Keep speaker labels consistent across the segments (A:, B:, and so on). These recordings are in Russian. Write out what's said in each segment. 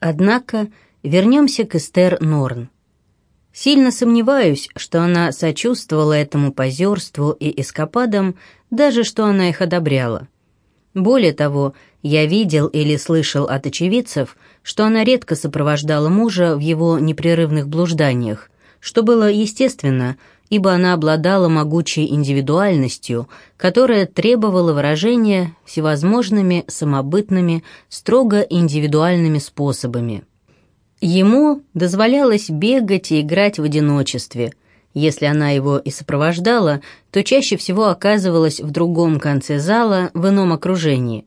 A: Однако вернемся к Эстер Норн. Сильно сомневаюсь, что она сочувствовала этому позерству и эскападам, даже что она их одобряла. Более того, я видел или слышал от очевидцев, что она редко сопровождала мужа в его непрерывных блужданиях, что было естественно, ибо она обладала могучей индивидуальностью, которая требовала выражения всевозможными самобытными, строго индивидуальными способами. Ему дозволялось бегать и играть в одиночестве. Если она его и сопровождала, то чаще всего оказывалась в другом конце зала, в ином окружении.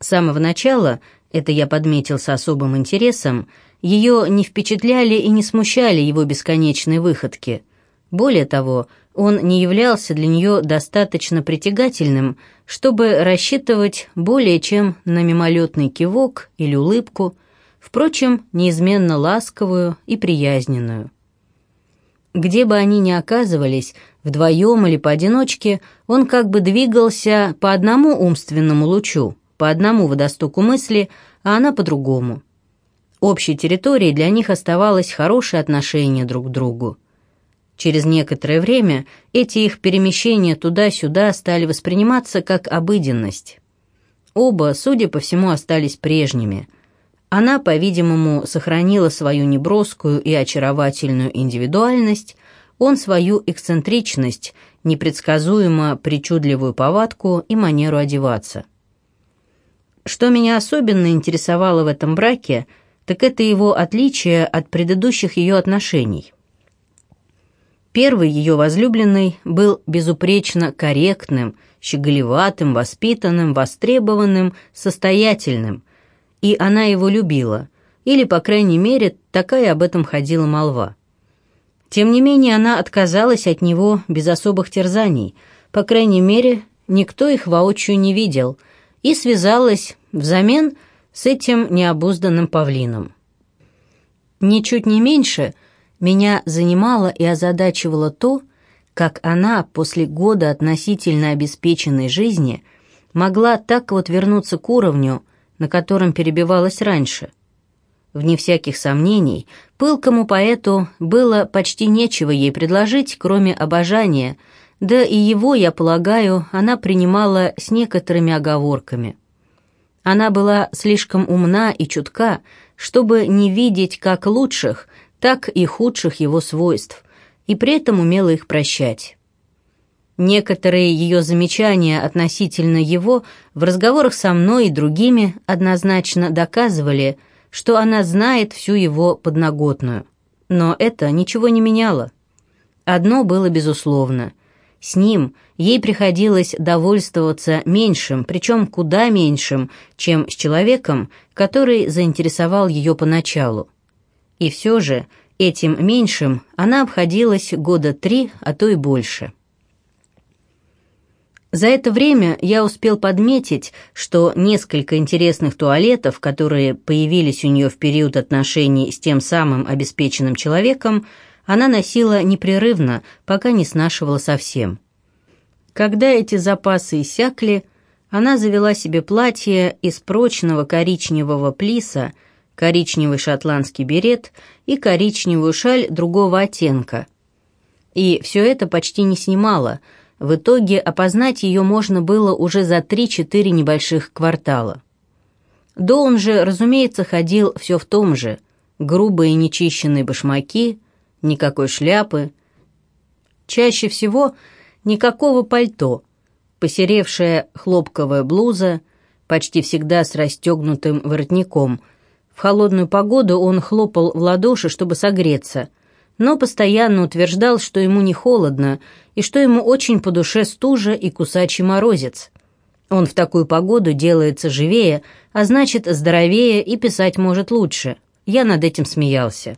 A: С самого начала, это я подметил с особым интересом, ее не впечатляли и не смущали его бесконечные выходки – более того, он не являлся для нее достаточно притягательным, чтобы рассчитывать более чем на мимолетный кивок или улыбку, впрочем, неизменно ласковую и приязненную. Где бы они ни оказывались, вдвоем или поодиночке, он как бы двигался по одному умственному лучу, по одному водостоку мысли, а она по другому. Общей территорией для них оставалось хорошее отношение друг к другу. Через некоторое время эти их перемещения туда-сюда стали восприниматься как обыденность. Оба, судя по всему, остались прежними. Она, по-видимому, сохранила свою неброскую и очаровательную индивидуальность, он свою эксцентричность, непредсказуемо причудливую повадку и манеру одеваться. Что меня особенно интересовало в этом браке, так это его отличие от предыдущих ее отношений. Первый ее возлюбленный был безупречно корректным, щеголеватым, воспитанным, востребованным, состоятельным, и она его любила, или, по крайней мере, такая об этом ходила молва. Тем не менее, она отказалась от него без особых терзаний, по крайней мере, никто их воочию не видел, и связалась взамен с этим необузданным павлином. Ничуть не меньше – меня занимало и озадачивало то, как она после года относительно обеспеченной жизни могла так вот вернуться к уровню, на котором перебивалась раньше. Вне всяких сомнений, пылкому поэту было почти нечего ей предложить, кроме обожания, да и его, я полагаю, она принимала с некоторыми оговорками. Она была слишком умна и чутка, чтобы не видеть как лучших, так и худших его свойств, и при этом умела их прощать. Некоторые ее замечания относительно его в разговорах со мной и другими однозначно доказывали, что она знает всю его подноготную. Но это ничего не меняло. Одно было безусловно. С ним ей приходилось довольствоваться меньшим, причем куда меньшим, чем с человеком, который заинтересовал ее поначалу. И все же этим меньшим она обходилась года три, а то и больше. За это время я успел подметить, что несколько интересных туалетов, которые появились у нее в период отношений с тем самым обеспеченным человеком, она носила непрерывно, пока не снашивала совсем. Когда эти запасы иссякли, она завела себе платье из прочного коричневого плиса – коричневый шотландский берет и коричневую шаль другого оттенка. И все это почти не снимало. В итоге опознать ее можно было уже за 3-4 небольших квартала. Доун же, разумеется, ходил все в том же. Грубые нечищенные башмаки, никакой шляпы. Чаще всего никакого пальто, посеревшая хлопковая блуза, почти всегда с расстегнутым воротником – в холодную погоду он хлопал в ладоши, чтобы согреться, но постоянно утверждал, что ему не холодно и что ему очень по душе стужа и кусачий морозец. Он в такую погоду делается живее, а значит здоровее и писать может лучше. Я над этим смеялся.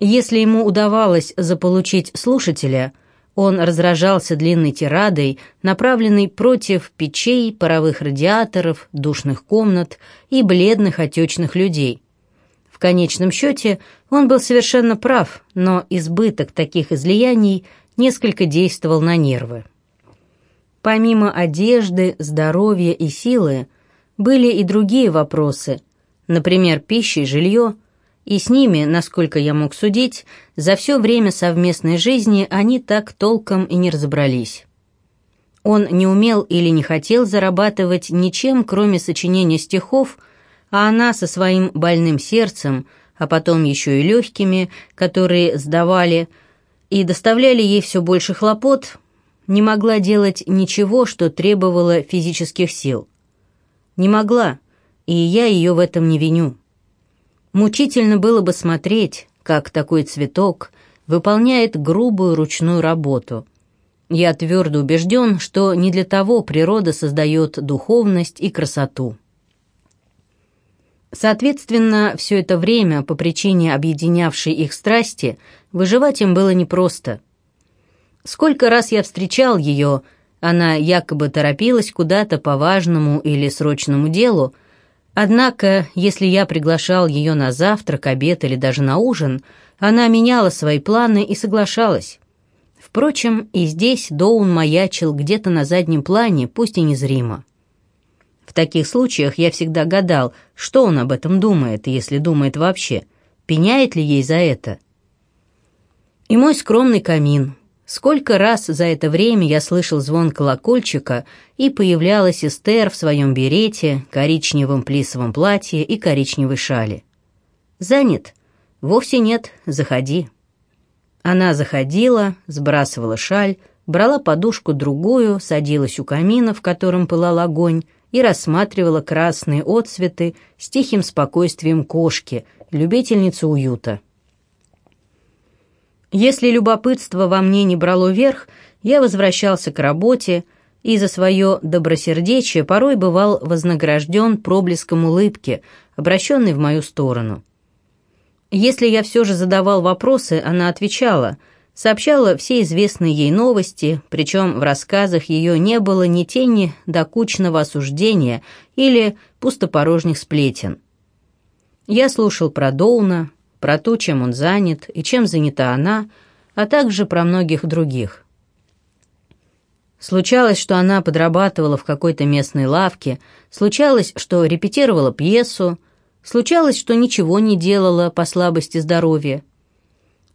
A: Если ему удавалось заполучить слушателя – он разражался длинной тирадой, направленной против печей, паровых радиаторов, душных комнат и бледных отечных людей. В конечном счете он был совершенно прав, но избыток таких излияний несколько действовал на нервы. Помимо одежды, здоровья и силы, были и другие вопросы, например, пища и жилье, и с ними, насколько я мог судить, за все время совместной жизни они так толком и не разобрались. Он не умел или не хотел зарабатывать ничем, кроме сочинения стихов, а она со своим больным сердцем, а потом еще и легкими, которые сдавали и доставляли ей все больше хлопот, не могла делать ничего, что требовало физических сил. Не могла, и я ее в этом не виню. Мучительно было бы смотреть, как такой цветок выполняет грубую ручную работу. Я твердо убежден, что не для того природа создает духовность и красоту. Соответственно, все это время, по причине объединявшей их страсти, выживать им было непросто. Сколько раз я встречал ее, она якобы торопилась куда-то по важному или срочному делу, Однако, если я приглашал ее на завтрак, обед или даже на ужин, она меняла свои планы и соглашалась. Впрочем, и здесь Доун маячил где-то на заднем плане, пусть и незримо. В таких случаях я всегда гадал, что он об этом думает, если думает вообще, пеняет ли ей за это. И мой скромный камин, Сколько раз за это время я слышал звон колокольчика, и появлялась Эстер в своем берете, коричневом плисовом платье и коричневой шали. «Занят?» «Вовсе нет, заходи». Она заходила, сбрасывала шаль, брала подушку другую, садилась у камина, в котором пылал огонь, и рассматривала красные отцветы с тихим спокойствием кошки, любительницы уюта. Если любопытство во мне не брало верх, я возвращался к работе и за свое добросердечие порой бывал вознагражден проблеском улыбки, обращенной в мою сторону. Если я все же задавал вопросы, она отвечала, сообщала все известные ей новости, причем в рассказах ее не было ни тени докучного осуждения или пустопорожних сплетен. Я слушал про Доуна, про то, чем он занят и чем занята она, а также про многих других. Случалось, что она подрабатывала в какой-то местной лавке, случалось, что репетировала пьесу, случалось, что ничего не делала по слабости здоровья.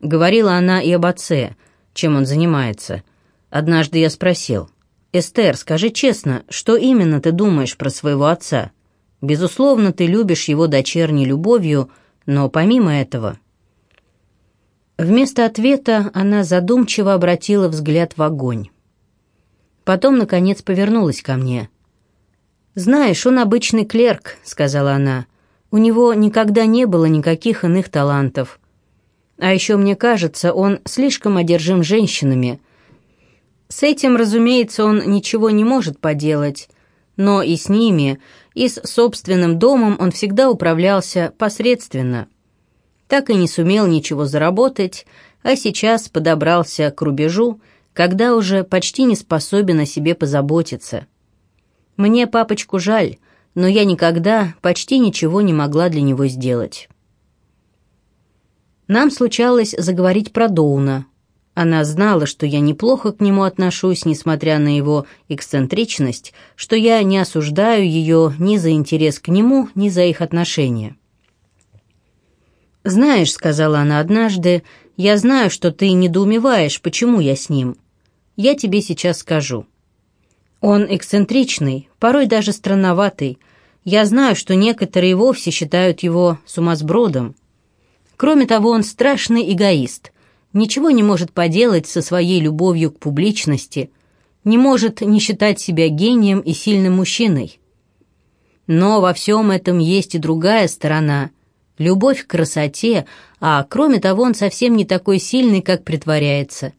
A: Говорила она и об отце, чем он занимается. Однажды я спросил, «Эстер, скажи честно, что именно ты думаешь про своего отца? Безусловно, ты любишь его дочерней любовью, — но помимо этого... Вместо ответа она задумчиво обратила взгляд в огонь. Потом, наконец, повернулась ко мне. «Знаешь, он обычный клерк», — сказала она. «У него никогда не было никаких иных талантов. А еще, мне кажется, он слишком одержим женщинами. С этим, разумеется, он ничего не может поделать, но и с ними, и с собственным домом он всегда управлялся посредственно. Так и не сумел ничего заработать, а сейчас подобрался к рубежу, когда уже почти не способен о себе позаботиться. Мне папочку жаль, но я никогда почти ничего не могла для него сделать. Нам случалось заговорить про Доуна, она знала, что я неплохо к нему отношусь, несмотря на его эксцентричность, что я не осуждаю ее ни за интерес к нему, ни за их отношения. «Знаешь», — сказала она однажды, — «я знаю, что ты недоумеваешь, почему я с ним. Я тебе сейчас скажу. Он эксцентричный, порой даже странноватый. Я знаю, что некоторые вовсе считают его сумасбродом. Кроме того, он страшный эгоист» ничего не может поделать со своей любовью к публичности, не может не считать себя гением и сильным мужчиной. Но во всем этом есть и другая сторона – любовь к красоте, а кроме того он совсем не такой сильный, как притворяется.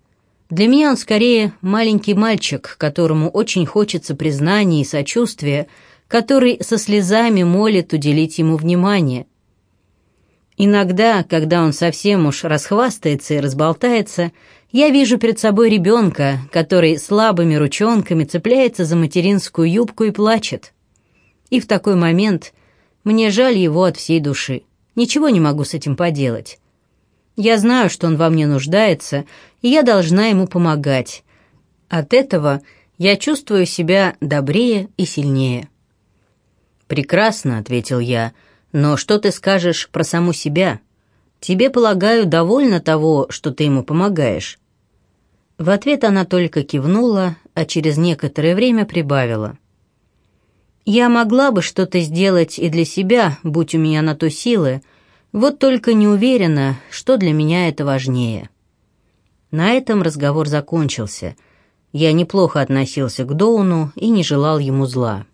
A: Для меня он скорее маленький мальчик, которому очень хочется признания и сочувствия, который со слезами молит уделить ему внимание – Иногда, когда он совсем уж расхвастается и разболтается, я вижу перед собой ребенка, который слабыми ручонками цепляется за материнскую юбку и плачет. И в такой момент мне жаль его от всей души. Ничего не могу с этим поделать. Я знаю, что он во мне нуждается, и я должна ему помогать. От этого я чувствую себя добрее и сильнее. «Прекрасно», — ответил я, — Но что ты скажешь про саму себя? Тебе, полагаю, довольно того, что ты ему помогаешь?» В ответ она только кивнула, а через некоторое время прибавила. «Я могла бы что-то сделать и для себя, будь у меня на то силы, вот только не уверена, что для меня это важнее». На этом разговор закончился. Я неплохо относился к Доуну и не желал ему зла.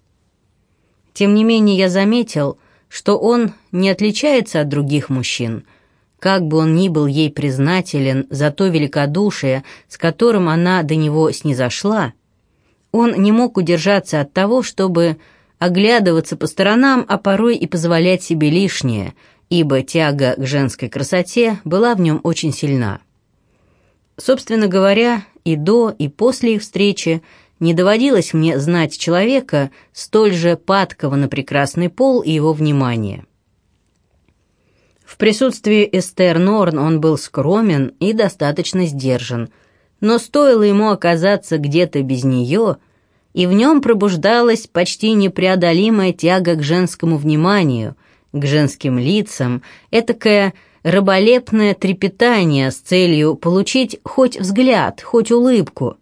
A: Тем не менее, я заметил, что он не отличается от других мужчин – как бы он ни был ей признателен за то великодушие, с которым она до него снизошла, он не мог удержаться от того, чтобы оглядываться по сторонам, а порой и позволять себе лишнее, ибо тяга к женской красоте была в нем очень сильна. Собственно говоря, и до, и после их встречи не доводилось мне знать человека, столь же падкого на прекрасный пол и его внимание. В присутствии Эстер Норн он был скромен и достаточно сдержан, но стоило ему оказаться где-то без нее, и в нем пробуждалась почти непреодолимая тяга к женскому вниманию, к женским лицам, этакое раболепное трепетание с целью получить хоть взгляд, хоть улыбку.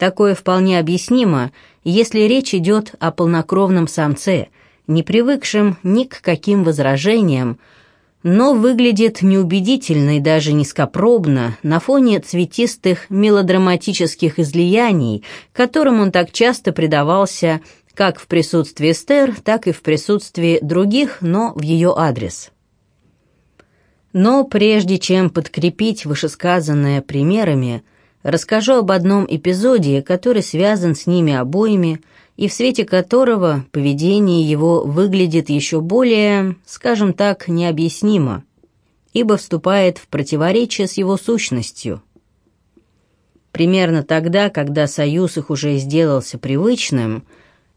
A: Такое вполне объяснимо, если речь идет о полнокровном самце, не привыкшем ни к каким возражениям, но выглядит неубедительно и даже низкопробно на фоне цветистых мелодраматических излияний, которым он так часто предавался как в присутствии Эстер, так и в присутствии других, но в ее адрес. Но прежде чем подкрепить вышесказанное примерами, расскажу об одном эпизоде, который связан с ними обоими – и в свете которого поведение его выглядит еще более, скажем так, необъяснимо, ибо вступает в противоречие с его сущностью. Примерно тогда, когда союз их уже сделался привычным,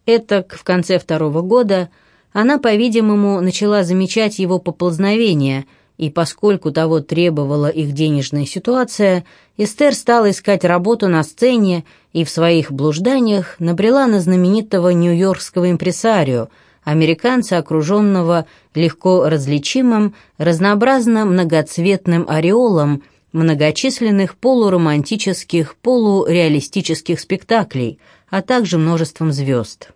A: это в конце второго года, она, по-видимому, начала замечать его поползновения – и поскольку того требовала их денежная ситуация, Эстер стала искать работу на сцене и в своих блужданиях набрела на знаменитого нью-йоркского импресарио, американца, окруженного легко различимым, разнообразно многоцветным ореолом многочисленных полуромантических, полуреалистических спектаклей, а также множеством звезд.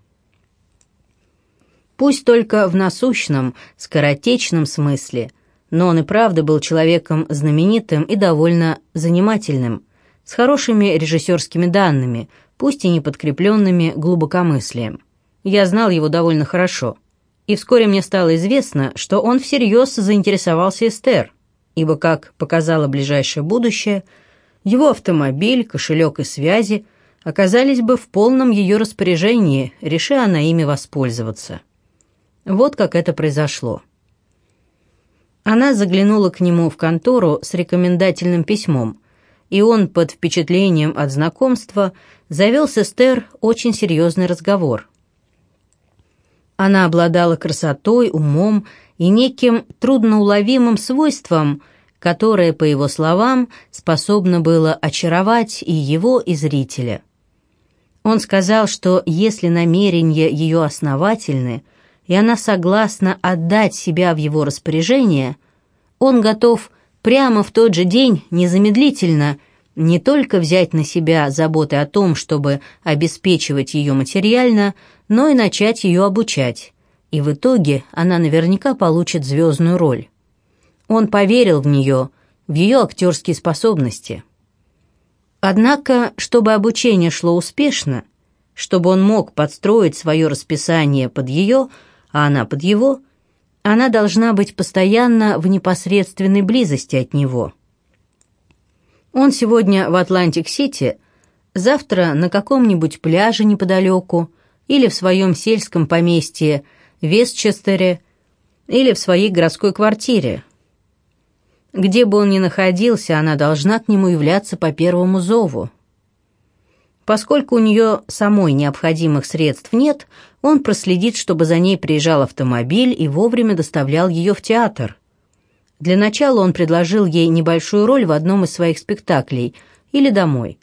A: Пусть только в насущном, скоротечном смысле, но он и правда был человеком знаменитым и довольно занимательным, с хорошими режиссерскими данными, пусть и не подкрепленными глубокомыслием. Я знал его довольно хорошо. И вскоре мне стало известно, что он всерьез заинтересовался Эстер, ибо, как показало ближайшее будущее, его автомобиль, кошелек и связи оказались бы в полном ее распоряжении, реши она ими воспользоваться. Вот как это произошло. Она заглянула к нему в контору с рекомендательным письмом, и он под впечатлением от знакомства завел с Эстер очень серьезный разговор. Она обладала красотой, умом и неким трудноуловимым свойством, которое, по его словам, способно было очаровать и его, и зрителя. Он сказал, что если намерения ее основательны – и она согласна отдать себя в его распоряжение, он готов прямо в тот же день, незамедлительно, не только взять на себя заботы о том, чтобы обеспечивать ее материально, но и начать ее обучать. И в итоге она наверняка получит звездную роль. Он поверил в нее, в ее актерские способности. Однако, чтобы обучение шло успешно, чтобы он мог подстроить свое расписание под ее – а она под его, она должна быть постоянно в непосредственной близости от него. Он сегодня в Атлантик-Сити, завтра на каком-нибудь пляже неподалеку или в своем сельском поместье Вестчестере или в своей городской квартире. Где бы он ни находился, она должна к нему являться по первому зову. Поскольку у нее самой необходимых средств нет, он проследит, чтобы за ней приезжал автомобиль и вовремя доставлял ее в театр. Для начала он предложил ей небольшую роль в одном из своих спектаклей или домой.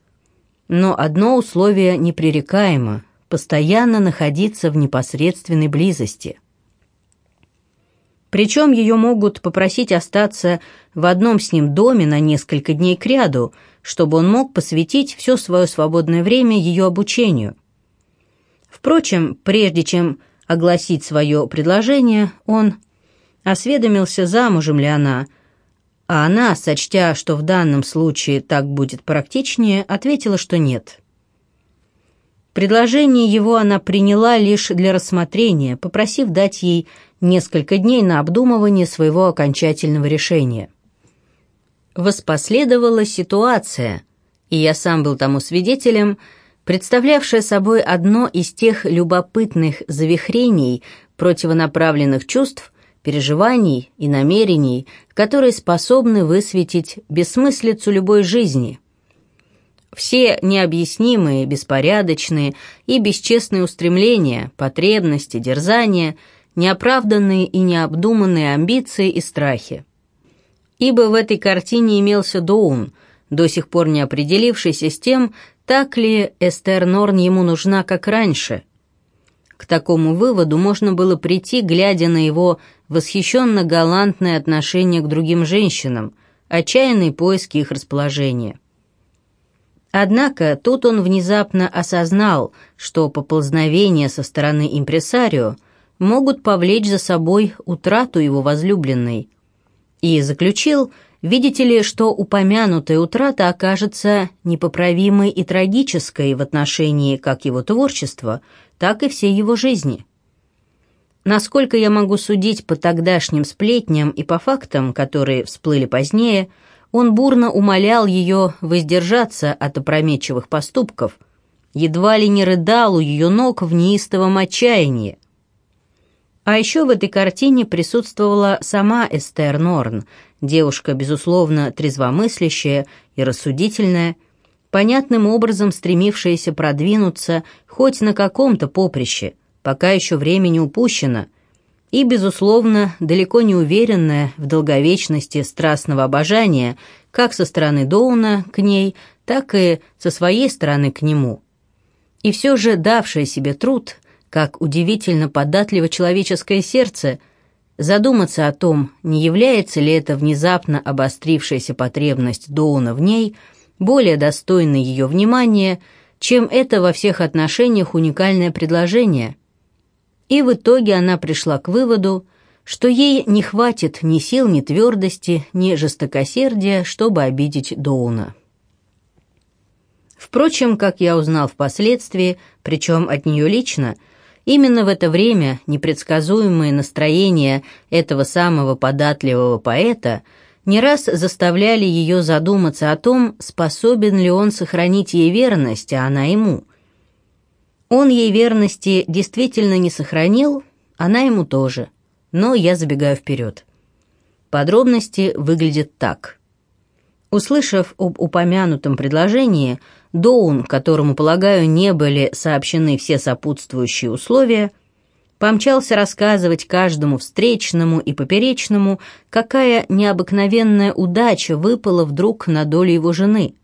A: Но одно условие непререкаемо – постоянно находиться в непосредственной близости. Причем ее могут попросить остаться в одном с ним доме на несколько дней кряду, чтобы он мог посвятить все свое свободное время ее обучению. Впрочем, прежде чем огласить свое предложение, он осведомился, замужем ли она, а она, сочтя, что в данном случае так будет практичнее, ответила, что нет. Предложение его она приняла лишь для рассмотрения, попросив дать ей несколько дней на обдумывание своего окончательного решения. Воспоследовала ситуация, и я сам был тому свидетелем, представлявшая собой одно из тех любопытных завихрений противонаправленных чувств, переживаний и намерений, которые способны высветить бессмыслицу любой жизни – все необъяснимые, беспорядочные и бесчестные устремления, потребности, дерзания, неоправданные и необдуманные амбиции и страхи. Ибо в этой картине имелся Доун, до сих пор не определившийся с тем, так ли Эстер Норн ему нужна, как раньше. К такому выводу можно было прийти, глядя на его восхищенно-галантное отношение к другим женщинам, отчаянные поиски их расположения. Однако тут он внезапно осознал, что поползновения со стороны импресарио могут повлечь за собой утрату его возлюбленной. И заключил, видите ли, что упомянутая утрата окажется непоправимой и трагической в отношении как его творчества, так и всей его жизни. Насколько я могу судить по тогдашним сплетням и по фактам, которые всплыли позднее – он бурно умолял ее воздержаться от опрометчивых поступков, едва ли не рыдал у ее ног в неистовом отчаянии. А еще в этой картине присутствовала сама Эстер Норн, девушка, безусловно, трезвомыслящая и рассудительная, понятным образом стремившаяся продвинуться хоть на каком-то поприще, пока еще время не упущено, и, безусловно, далеко не уверенная в долговечности страстного обожания как со стороны Доуна к ней, так и со своей стороны к нему. И все же давшая себе труд, как удивительно податливо человеческое сердце, задуматься о том, не является ли это внезапно обострившаяся потребность Доуна в ней более достойной ее внимания, чем это во всех отношениях уникальное предложение – и в итоге она пришла к выводу, что ей не хватит ни сил, ни твердости, ни жестокосердия, чтобы обидеть Доуна. Впрочем, как я узнал впоследствии, причем от нее лично, именно в это время непредсказуемые настроения этого самого податливого поэта не раз заставляли ее задуматься о том, способен ли он сохранить ей верность, а она ему – он ей верности действительно не сохранил, она ему тоже. Но я забегаю вперед. Подробности выглядят так. Услышав об упомянутом предложении, Доун, которому, полагаю, не были сообщены все сопутствующие условия, помчался рассказывать каждому встречному и поперечному, какая необыкновенная удача выпала вдруг на долю его жены.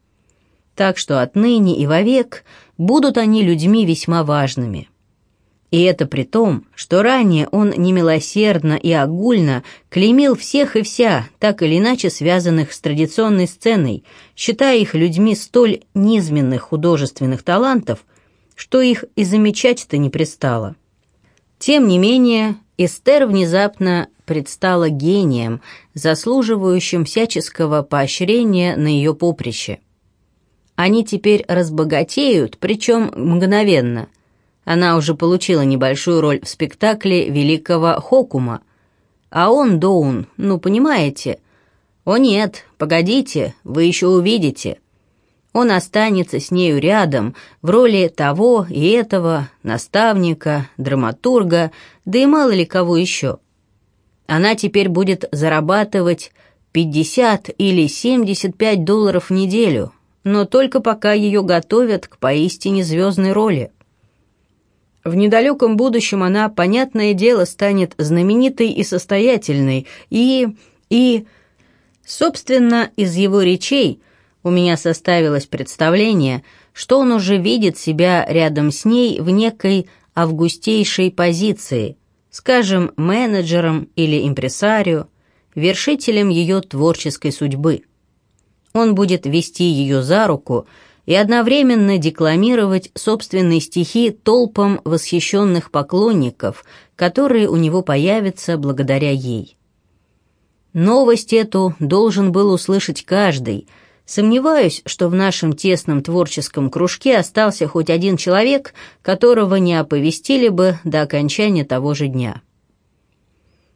A: Так что отныне и вовек будут они людьми весьма важными. И это при том, что ранее он немилосердно и огульно клеймил всех и вся, так или иначе связанных с традиционной сценой, считая их людьми столь низменных художественных талантов, что их и замечать-то не пристало. Тем не менее, Эстер внезапно предстала гением, заслуживающим всяческого поощрения на ее поприще – они теперь разбогатеют, причем мгновенно. Она уже получила небольшую роль в спектакле великого Хокума. А он, Доун, ну, понимаете? О нет, погодите, вы еще увидите. Он останется с нею рядом в роли того и этого, наставника, драматурга, да и мало ли кого еще. Она теперь будет зарабатывать 50 или 75 долларов в неделю, но только пока ее готовят к поистине звездной роли. В недалеком будущем она, понятное дело, станет знаменитой и состоятельной, и... и... Собственно, из его речей у меня составилось представление, что он уже видит себя рядом с ней в некой августейшей позиции, скажем, менеджером или импресарио, вершителем ее творческой судьбы. Он будет вести ее за руку и одновременно декламировать собственные стихи толпам восхищенных поклонников, которые у него появятся благодаря ей. Новость эту должен был услышать каждый. Сомневаюсь, что в нашем тесном творческом кружке остался хоть один человек, которого не оповестили бы до окончания того же дня.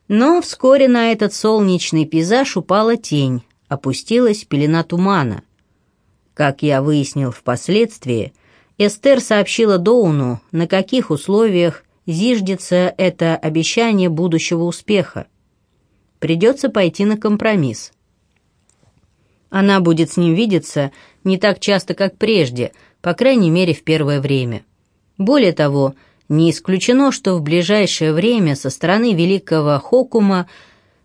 A: Но вскоре на этот солнечный пейзаж упала тень, опустилась пелена тумана. Как я выяснил впоследствии, Эстер сообщила Доуну, на каких условиях зиждется это обещание будущего успеха придется пойти на компромисс. Она будет с ним видеться не так часто, как прежде, по крайней мере, в первое время. Более того, не исключено, что в ближайшее время со стороны великого Хокума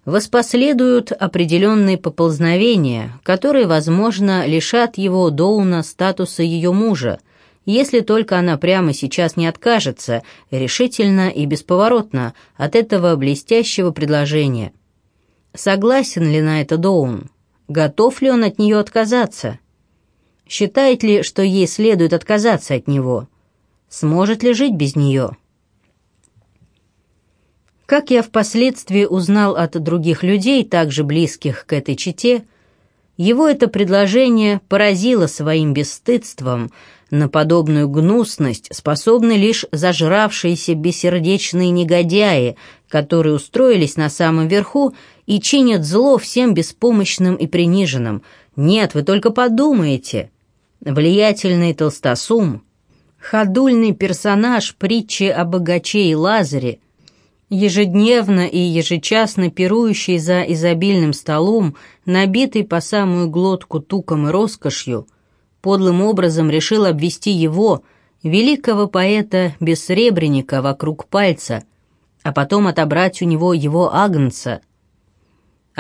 A: воспоследуют определенные поползновения, которые, возможно, лишат его Доуна статуса ее мужа, если только она прямо сейчас не откажется, решительно и бесповоротно, от этого блестящего предложения. Согласен ли на это Доун? Готов ли он от нее отказаться? Считает ли, что ей следует отказаться от него? Сможет ли жить без нее? Как я впоследствии узнал от других людей, также близких к этой чете, его это предложение поразило своим бесстыдством, на подобную гнусность способны лишь зажравшиеся бессердечные негодяи, которые устроились на самом верху и чинят зло всем беспомощным и приниженным. Нет, вы только подумайте. Влиятельный толстосум, ходульный персонаж притчи о богаче и Лазаре, ежедневно и ежечасно пирующий за изобильным столом, набитый по самую глотку туком и роскошью, подлым образом решил обвести его, великого поэта-бессребреника, вокруг пальца, а потом отобрать у него его агнца,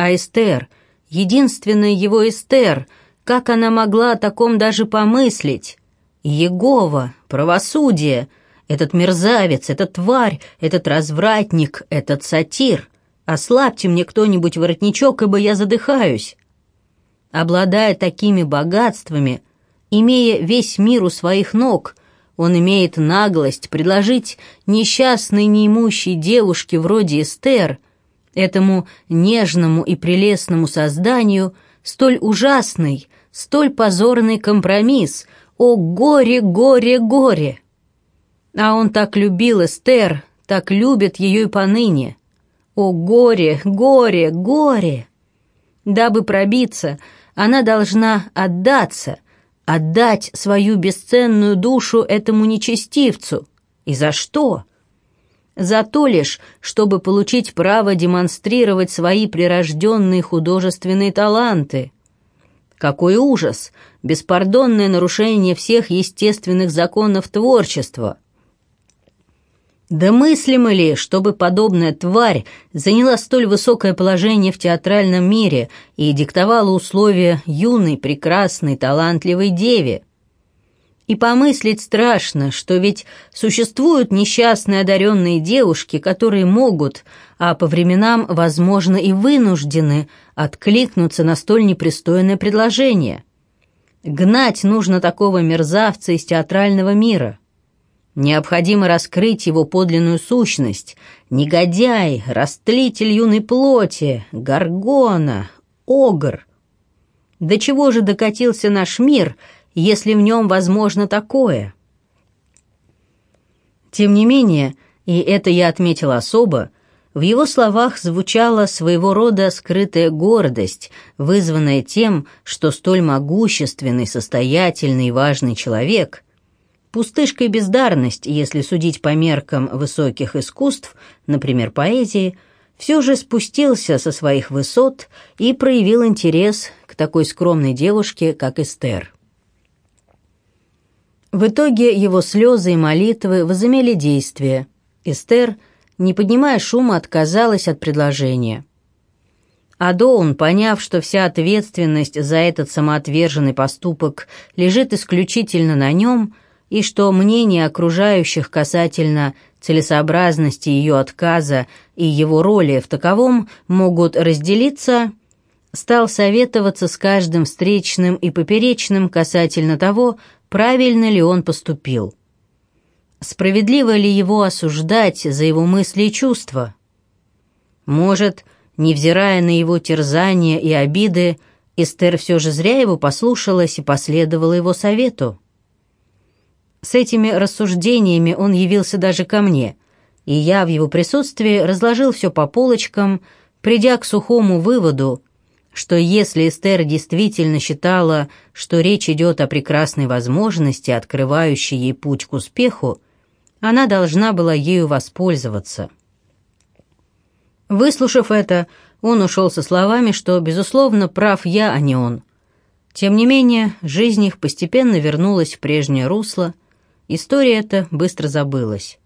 A: а Эстер, единственная его Эстер, как она могла о таком даже помыслить? Егова, правосудие, этот мерзавец, этот тварь, этот развратник, этот сатир. Ослабьте мне кто-нибудь воротничок, ибо я задыхаюсь. Обладая такими богатствами, имея весь мир у своих ног, он имеет наглость предложить несчастной неимущей девушке вроде Эстер – этому нежному и прелестному созданию столь ужасный, столь позорный компромисс. О, горе, горе, горе! А он так любил Эстер, так любит ее и поныне. О, горе, горе, горе! Дабы пробиться, она должна отдаться, отдать свою бесценную душу этому нечестивцу. И за что? за то лишь, чтобы получить право демонстрировать свои прирожденные художественные таланты. Какой ужас! Беспардонное нарушение всех естественных законов творчества. Да мыслимо ли, чтобы подобная тварь заняла столь высокое положение в театральном мире и диктовала условия юной, прекрасной, талантливой деве? И помыслить страшно, что ведь существуют несчастные одаренные девушки, которые могут, а по временам, возможно, и вынуждены откликнуться на столь непристойное предложение. Гнать нужно такого мерзавца из театрального мира. Необходимо раскрыть его подлинную сущность. Негодяй, растлитель юной плоти, горгона, огр. До чего же докатился наш мир — если в нем возможно такое? Тем не менее, и это я отметил особо, в его словах звучала своего рода скрытая гордость, вызванная тем, что столь могущественный, состоятельный и важный человек — пустышка и бездарность, если судить по меркам высоких искусств, например, поэзии, все же спустился со своих высот и проявил интерес к такой скромной девушке, как Эстер. В итоге его слезы и молитвы возымели действие. Эстер, не поднимая шума, отказалась от предложения. А Доун, поняв, что вся ответственность за этот самоотверженный поступок лежит исключительно на нем, и что мнение окружающих касательно целесообразности ее отказа и его роли в таковом могут разделиться, стал советоваться с каждым встречным и поперечным касательно того, правильно ли он поступил. Справедливо ли его осуждать за его мысли и чувства? Может, невзирая на его терзания и обиды, Эстер все же зря его послушалась и последовала его совету. С этими рассуждениями он явился даже ко мне, и я в его присутствии разложил все по полочкам, придя к сухому выводу, что если Эстер действительно считала, что речь идет о прекрасной возможности, открывающей ей путь к успеху, она должна была ею воспользоваться. Выслушав это, он ушел со словами, что, безусловно, прав я, а не он. Тем не менее, жизнь их постепенно вернулась в прежнее русло, история эта быстро забылась.